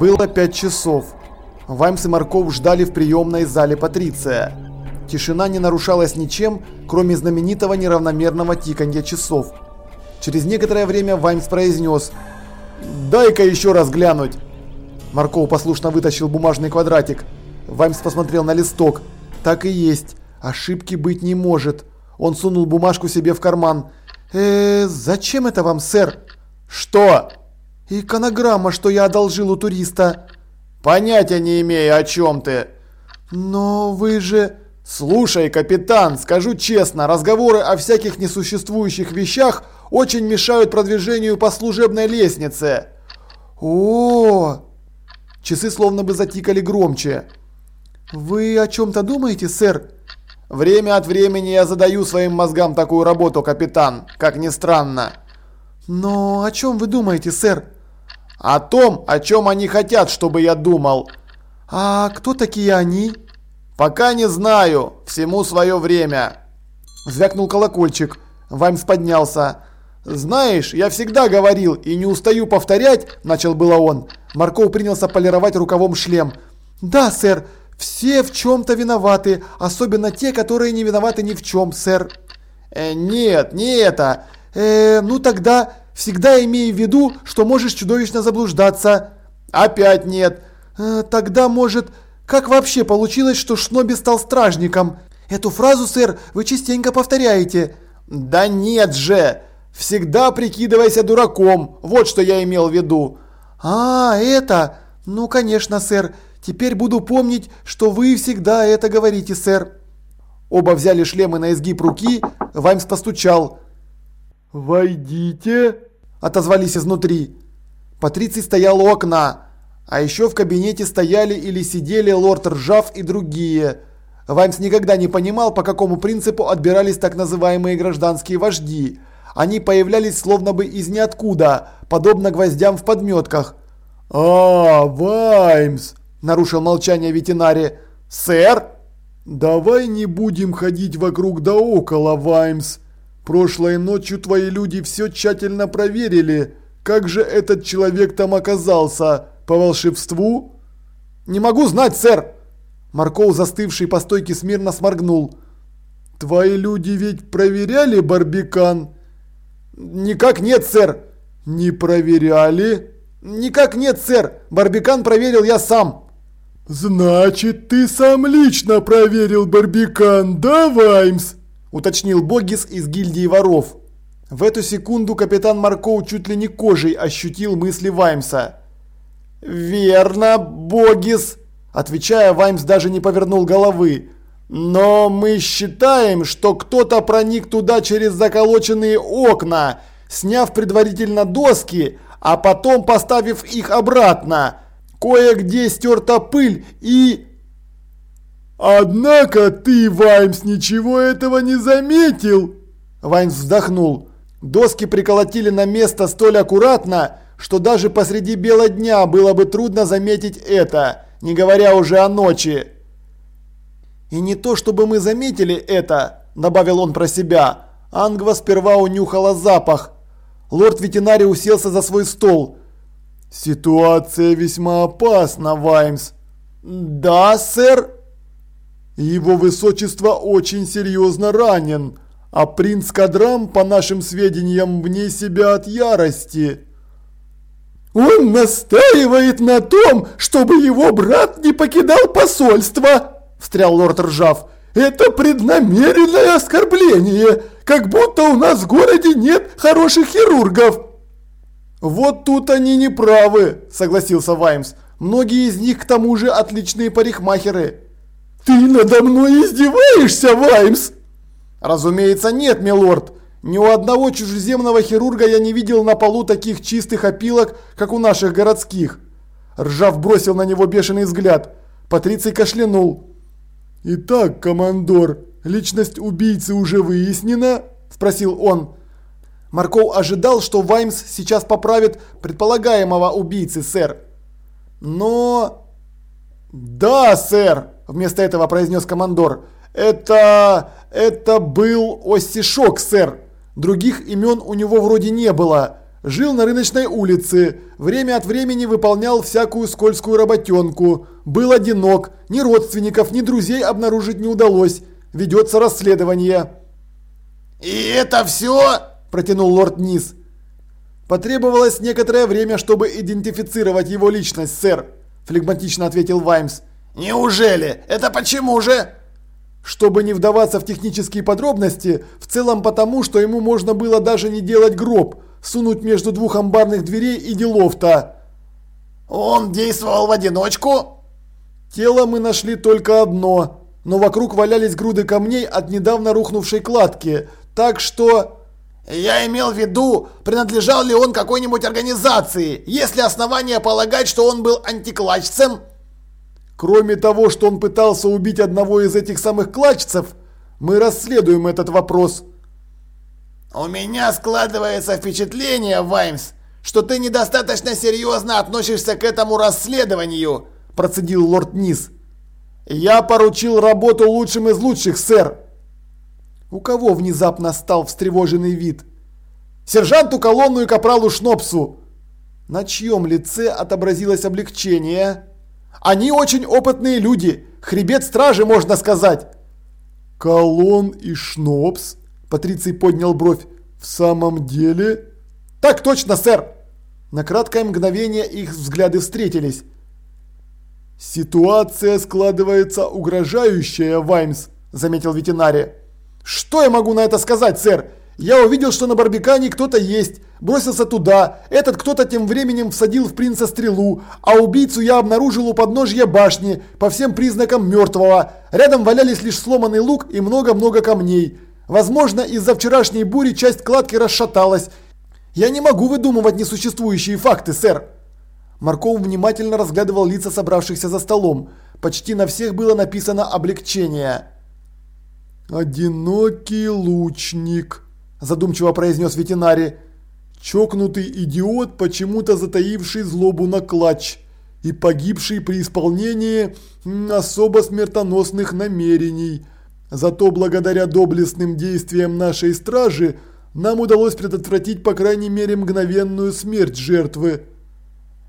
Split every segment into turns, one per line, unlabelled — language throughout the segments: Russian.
Было пять часов. Ваймс и Марков ждали в приемной зале Патриция. Тишина не нарушалась ничем, кроме знаменитого неравномерного тиканья часов. Через некоторое время Ваймс произнес «Дай-ка еще раз глянуть». Марков послушно вытащил бумажный квадратик. Ваймс посмотрел на листок. Так и есть. Ошибки быть не может. Он сунул бумажку себе в карман. «Э, зачем это вам, сэр?»
«Что?»
«Иконограмма, что я одолжил у туриста».
«Понятия не имею, о чем ты».
«Но вы же...»
«Слушай, капитан, скажу честно, разговоры о всяких несуществующих вещах очень мешают продвижению по служебной лестнице».
О, -о, -о Часы словно бы затикали громче. «Вы о чем-то думаете, сэр?»
«Время от времени я задаю своим мозгам такую работу, капитан, как ни странно».
«Но о чем вы думаете, сэр?»
«О том, о чем они хотят, чтобы я думал».
«А кто такие они?»
«Пока не знаю. Всему свое время».
Звякнул колокольчик. Ваймс поднялся.
«Знаешь, я всегда говорил и не устаю повторять», – начал было он.
Марков принялся полировать рукавом шлем. «Да, сэр, все в чем-то виноваты, особенно те, которые не виноваты ни в чем, сэр».
Э, «Нет, не это.
Э, ну тогда всегда имей в виду, что можешь чудовищно заблуждаться».
«Опять нет».
Э, «Тогда, может, как вообще получилось, что Шноби стал стражником? Эту фразу, сэр, вы частенько повторяете.
Да нет же! Всегда прикидывайся дураком. Вот что я имел в виду.
А, это? Ну, конечно, сэр. Теперь буду помнить, что вы всегда это говорите, сэр. Оба взяли шлемы на изгиб руки. Ваймс постучал.
«Войдите!»
– отозвались изнутри. Патриций стоял у окна. А еще в кабинете стояли или сидели лорд Ржав и другие. Ваймс никогда не понимал, по какому принципу отбирались так называемые гражданские вожди. Они появлялись словно бы из ниоткуда, подобно гвоздям в подметках.
«А, Ваймс!»
– нарушил молчание ветеринари.
«Сэр?»
«Давай не будем ходить вокруг да около, Ваймс. Прошлой ночью твои люди все тщательно проверили. Как же этот человек там оказался?» По волшебству?
Не могу знать, сэр. Марков, застывший по стойке смирно сморгнул.
Твои люди ведь проверяли барбикан?
Никак нет, сэр.
Не проверяли?
Никак нет, сэр. Барбикан проверил я сам.
Значит, ты сам лично проверил барбикан, да, Ваймс?
Уточнил Богис из гильдии воров. В эту секунду капитан Марков чуть ли не кожей ощутил мысли Ваймса.
«Верно, Богис!» Отвечая, Ваймс даже не повернул головы. «Но мы считаем, что кто-то проник туда через заколоченные окна, сняв предварительно доски, а потом поставив их обратно. Кое-где стерта пыль и...»
«Однако ты, Ваймс, ничего этого не заметил!»
Ваймс вздохнул. Доски приколотили на место столь аккуратно, что даже посреди бела дня было бы трудно заметить это, не говоря уже о ночи. И не то чтобы мы заметили это, добавил он про себя. Ангва сперва унюхала запах. Лорд-ветеринарий уселся за свой стол.
«Ситуация весьма опасна, Ваймс».
«Да, сэр».
«Его высочество очень серьезно ранен, а принц Кадрам, по нашим сведениям, вне себя от ярости».
«Он настаивает на том, чтобы его брат не покидал посольство!» – встрял лорд Ржав. «Это преднамеренное оскорбление, как будто у нас в городе нет хороших хирургов!»
«Вот тут они не правы», – согласился Ваймс. «Многие из них к тому же отличные парикмахеры».
«Ты надо мной издеваешься, Ваймс?»
«Разумеется нет, милорд. Ни у одного чужеземного хирурга я не видел на полу таких чистых опилок, как у наших городских. Ржав бросил на него бешеный взгляд. Патриций кашлянул.
«Итак, командор, личность убийцы уже выяснена?» – спросил он.
Марков ожидал, что Ваймс сейчас поправит предполагаемого убийцы, сэр. Но... «Да, сэр!» – вместо этого произнес командор. «Это... это был Оссишок, сэр!» Других имен у него вроде не было.
Жил на рыночной улице, время от времени выполнял всякую скользкую работенку. Был одинок, ни родственников, ни друзей обнаружить не удалось. Ведется расследование.
«И это все?» – протянул лорд Низ.
«Потребовалось некоторое время, чтобы идентифицировать его личность, сэр», – флегматично ответил Ваймс.
«Неужели? Это почему же?»
Чтобы не вдаваться в технические подробности, в целом потому, что ему можно было даже не делать гроб – сунуть между двух амбарных дверей и делов-то.
Он действовал в одиночку?
Тело мы нашли только одно, но вокруг валялись груды камней от недавно рухнувшей кладки, так что...
Я имел в виду, принадлежал ли он какой-нибудь организации, есть ли основания полагать, что он был антиклачцем?
Кроме того, что он пытался убить одного из этих самых клачцев, мы расследуем этот вопрос.
«У меня складывается впечатление, Ваймс, что ты недостаточно серьезно относишься к этому расследованию», – процедил лорд Низ.
«Я поручил работу лучшим из лучших, сэр». У кого внезапно стал встревоженный вид? «Сержанту Колонну и капралу Шнопсу». На чьем лице отобразилось облегчение? «Они очень опытные люди, хребет стражи, можно сказать».
«Колон и Шнопс?» Патриций поднял бровь. «В самом деле?»
«Так точно, сэр!» На краткое мгновение их взгляды встретились.
«Ситуация складывается угрожающая, Ваймс», – заметил ветеринарий.
«Что я могу на это сказать, сэр? Я увидел, что на барбикане кто-то есть, бросился туда. Этот кто-то тем временем всадил в принца стрелу, а убийцу я обнаружил у подножья башни, по всем признакам мертвого. Рядом валялись лишь сломанный лук и много-много камней. Возможно, из-за вчерашней бури часть кладки расшаталась. Я не могу выдумывать несуществующие факты, сэр. Марков внимательно разглядывал лица собравшихся за столом. Почти на всех было написано облегчение.
«Одинокий лучник», – задумчиво произнес ветеринарий. «Чокнутый идиот, почему-то затаивший злобу на клатч и погибший при исполнении особо смертоносных намерений». Зато благодаря доблестным действиям нашей стражи нам удалось предотвратить по крайней мере мгновенную смерть жертвы.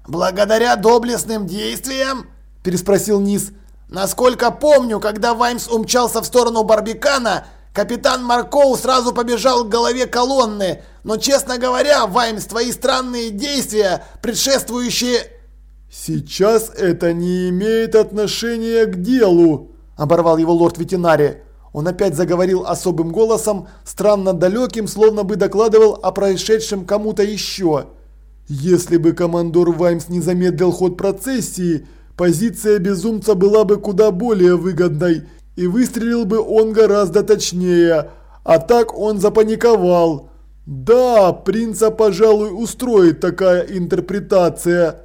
«Благодаря доблестным действиям?» – переспросил Низ. «Насколько помню, когда Ваймс умчался в сторону Барбикана, капитан Маркоу сразу побежал к голове колонны. Но, честно говоря, Ваймс, твои странные действия, предшествующие...»
«Сейчас это не имеет отношения к делу», – оборвал его лорд-ветеринарий.
Он опять заговорил особым голосом, странно далеким, словно бы докладывал о происшедшем кому-то еще.
Если бы командор Ваймс не замедлил ход процессии, позиция безумца была бы куда более выгодной, и выстрелил бы он гораздо точнее. А так он запаниковал. Да, принца, пожалуй, устроит такая интерпретация.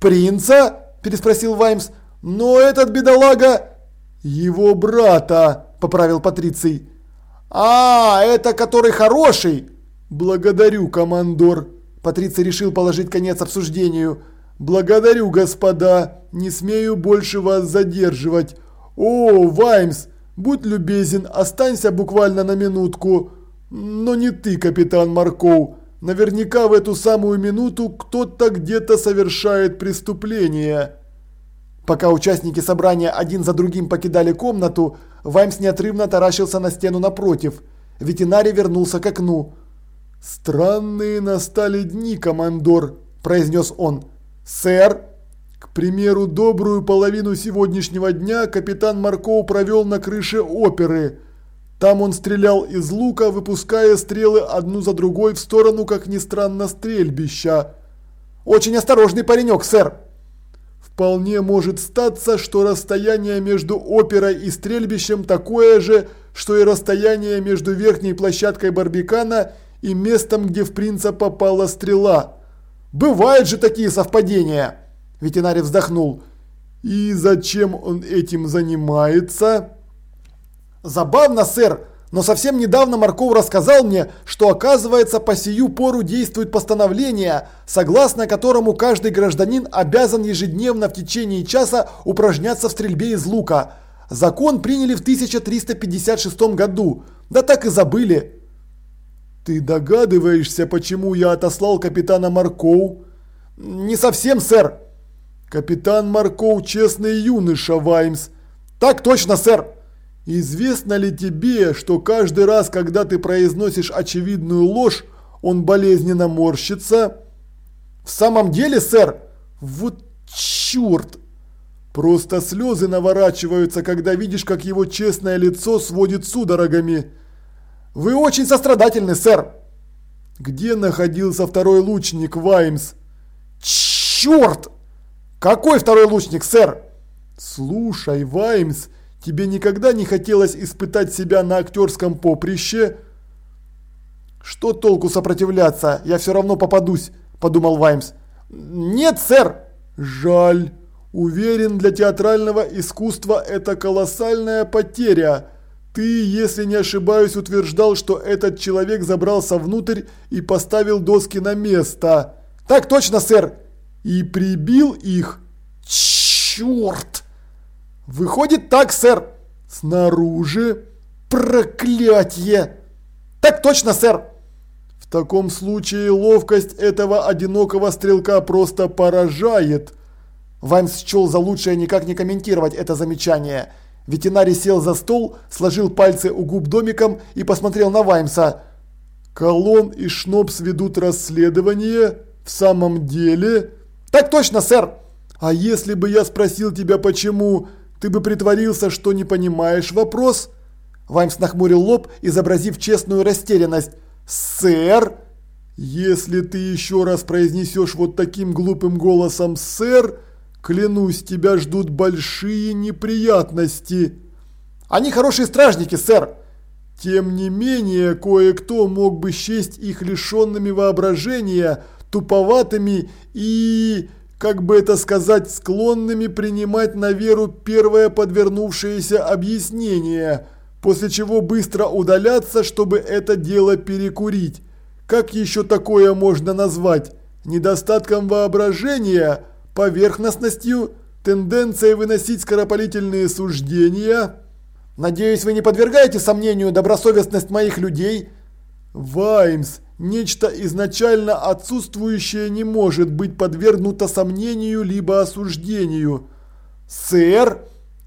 «Принца?» – переспросил Ваймс. «Но этот бедолага...»
«Его брата!» – поправил Патриций.
«А, это который хороший!»
«Благодарю, командор!» Патриций решил положить конец обсуждению. «Благодарю, господа! Не смею больше вас задерживать! О, Ваймс, будь любезен, останься буквально на минутку! Но не ты, капитан Марков! Наверняка в эту самую минуту кто-то где-то совершает преступление!»
Пока участники собрания один за другим покидали комнату, Ваймс неотрывно таращился на стену напротив. Ветеринарий вернулся к окну.
«Странные настали дни, командор», – произнес он.
«Сэр?»
К примеру, добрую половину сегодняшнего дня капитан Марков провел на крыше оперы. Там он стрелял из лука, выпуская стрелы одну за другой в сторону, как ни странно, стрельбища.
«Очень осторожный паренек, сэр!»
Вполне может статься, что расстояние между оперой и стрельбищем такое же, что и расстояние между верхней площадкой барбикана и местом, где в принца попала стрела.
Бывают же такие совпадения. Ветеринарий вздохнул.
И зачем он этим занимается?
Забавно, сэр. Но совсем недавно Марков рассказал мне, что оказывается по сию пору действует постановление, согласно которому каждый гражданин обязан ежедневно в течение часа упражняться в стрельбе из лука. Закон приняли в 1356 году, да так и забыли.
Ты догадываешься, почему я отослал капитана Маркоу?
Не совсем, сэр.
Капитан Маркоу честный юноша, Ваймс.
Так точно, сэр.
Известно ли тебе, что каждый раз, когда ты произносишь очевидную ложь, он болезненно морщится?
В самом деле, сэр?
Вот черт! Просто слезы наворачиваются, когда видишь, как его честное лицо сводит судорогами.
Вы очень сострадательны, сэр.
Где находился второй лучник, Ваймс?
Черт! Какой второй лучник, сэр?
Слушай, Ваймс, тебе никогда не хотелось испытать себя на актерском поприще?
Что толку сопротивляться? Я все равно попадусь, подумал Ваймс. Нет, сэр.
Жаль. Уверен, для театрального искусства это колоссальная потеря. Ты, если не ошибаюсь, утверждал, что этот человек забрался внутрь и поставил доски на место.
Так точно, сэр.
И прибил их.
Черт! Выходит так, сэр.
Снаружи.
Проклятье! Так точно, сэр.
В таком случае ловкость этого одинокого стрелка просто поражает.
Ваймс счел за лучшее никак не комментировать это замечание. Ветеринарий сел за стол, сложил пальцы у губ домиком и посмотрел на Ваймса.
«Колон и Шнопс ведут расследование? В самом деле?»
«Так точно, сэр!»
«А если бы я спросил тебя почему, ты бы притворился, что не понимаешь вопрос?»
Ваймс нахмурил лоб, изобразив честную растерянность. «Сэр?»
«Если ты еще раз произнесешь вот таким глупым голосом «сэр», Клянусь, тебя ждут большие неприятности.
Они хорошие стражники, сэр.
Тем не менее, кое-кто мог бы счесть их лишенными воображения, туповатыми и, как бы это сказать, склонными принимать на веру первое подвернувшееся объяснение, после чего быстро удаляться, чтобы это дело перекурить. Как еще такое можно назвать? Недостатком воображения – поверхностностью, тенденцией выносить скоропалительные суждения.
Надеюсь, вы не подвергаете сомнению добросовестность моих людей?
Ваймс, нечто изначально отсутствующее не может быть подвергнуто сомнению либо осуждению.
Сэр,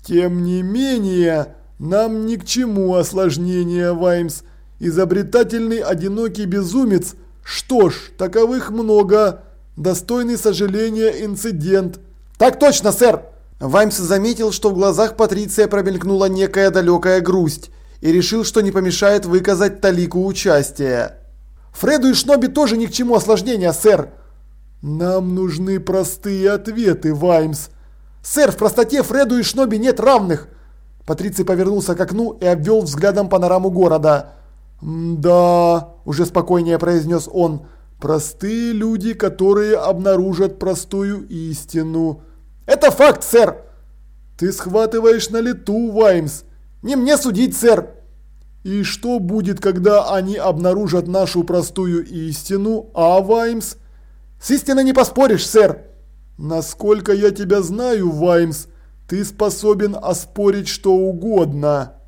тем не менее, нам ни к чему осложнения, Ваймс. Изобретательный одинокий безумец. Что ж, таковых много. Достойный сожаления инцидент.
Так точно, сэр. Ваймс заметил, что в глазах Патриция промелькнула некая далекая грусть и решил, что не помешает выказать талику участия. Фреду и Шноби тоже ни к чему осложнения, сэр.
Нам нужны простые ответы, Ваймс.
Сэр, в простоте Фреду и Шноби нет равных. Патриций повернулся к окну и обвел взглядом панораму города.
«Да», – уже спокойнее произнес он, – Простые люди, которые обнаружат простую истину.
Это факт, сэр.
Ты схватываешь на лету, Ваймс.
Не мне судить, сэр.
И что будет, когда они обнаружат нашу простую истину, а, Ваймс?
С истиной не поспоришь, сэр.
Насколько я тебя знаю, Ваймс, ты способен оспорить что угодно.